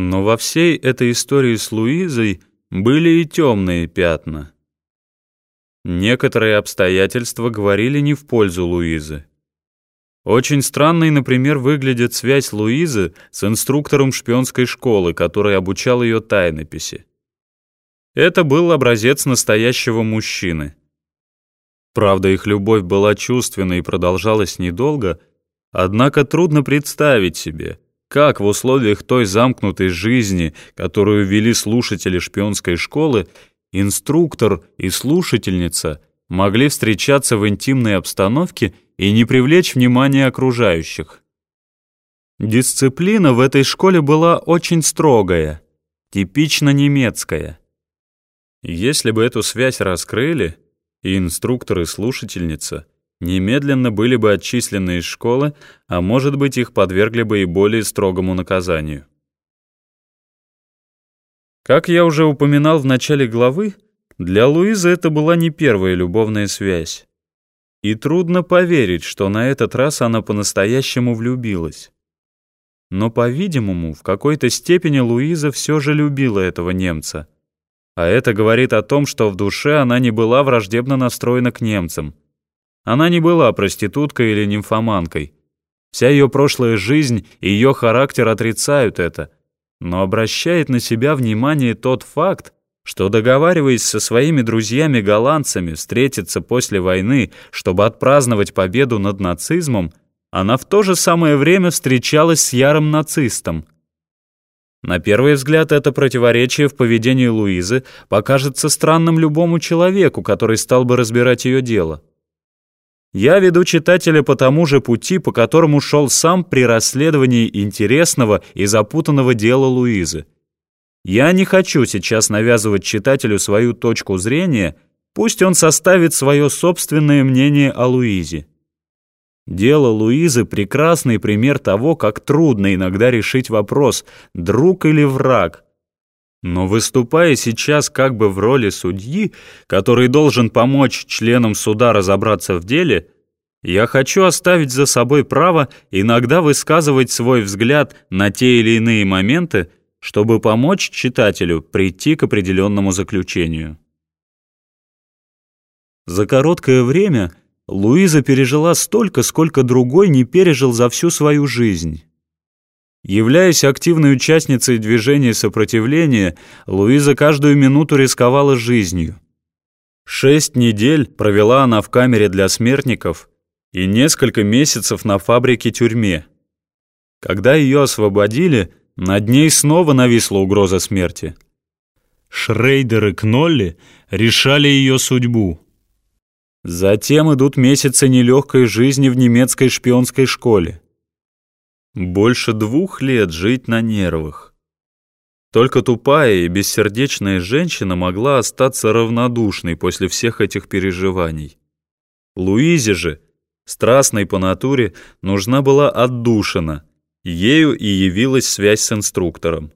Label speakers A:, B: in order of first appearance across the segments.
A: Но во всей этой истории с Луизой были и темные пятна. Некоторые обстоятельства говорили не в пользу Луизы. Очень странной, например, выглядит связь Луизы с инструктором шпионской школы, который обучал ее тайнописи. Это был образец настоящего мужчины. Правда, их любовь была чувственной и продолжалась недолго, однако трудно представить себе, как в условиях той замкнутой жизни, которую вели слушатели шпионской школы, инструктор и слушательница могли встречаться в интимной обстановке и не привлечь внимание окружающих. Дисциплина в этой школе была очень строгая, типично немецкая. Если бы эту связь раскрыли, и инструктор, и слушательница немедленно были бы отчислены из школы, а может быть, их подвергли бы и более строгому наказанию. Как я уже упоминал в начале главы, для Луизы это была не первая любовная связь. И трудно поверить, что на этот раз она по-настоящему влюбилась. Но, по-видимому, в какой-то степени Луиза все же любила этого немца. А это говорит о том, что в душе она не была враждебно настроена к немцам. Она не была проституткой или нимфоманкой. Вся ее прошлая жизнь и ее характер отрицают это — но обращает на себя внимание тот факт, что договариваясь со своими друзьями-голландцами встретиться после войны, чтобы отпраздновать победу над нацизмом, она в то же самое время встречалась с ярым нацистом. На первый взгляд это противоречие в поведении Луизы покажется странным любому человеку, который стал бы разбирать ее дело. Я веду читателя по тому же пути, по которому шел сам при расследовании интересного и запутанного дела Луизы. Я не хочу сейчас навязывать читателю свою точку зрения, пусть он составит свое собственное мнение о Луизе. Дело Луизы — прекрасный пример того, как трудно иногда решить вопрос, друг или враг — но выступая сейчас как бы в роли судьи, который должен помочь членам суда разобраться в деле, я хочу оставить за собой право иногда высказывать свой взгляд на те или иные моменты, чтобы помочь читателю прийти к определенному заключению. За короткое время Луиза пережила столько, сколько другой не пережил за всю свою жизнь. Являясь активной участницей движения сопротивления, Луиза каждую минуту рисковала жизнью. Шесть недель провела она в камере для смертников и несколько месяцев на фабрике-тюрьме. Когда ее освободили, над ней снова нависла угроза смерти. Шрейдер и Кнолли решали ее судьбу. Затем идут месяцы нелегкой жизни в немецкой шпионской школе. Больше двух лет жить на нервах. Только тупая и бессердечная женщина могла остаться равнодушной после всех этих переживаний. Луизе же, страстной по натуре, нужна была отдушина. Ею и явилась связь с инструктором.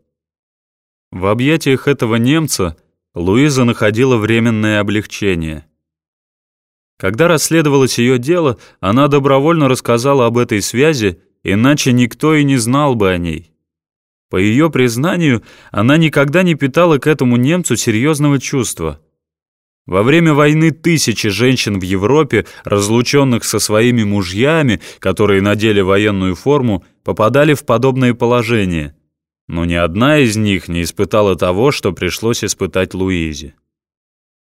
A: В объятиях этого немца Луиза находила временное облегчение. Когда расследовалось ее дело, она добровольно рассказала об этой связи иначе никто и не знал бы о ней. По ее признанию, она никогда не питала к этому немцу серьезного чувства. Во время войны тысячи женщин в Европе, разлученных со своими мужьями, которые надели военную форму, попадали в подобное положение. Но ни одна из них не испытала того, что пришлось испытать Луизе.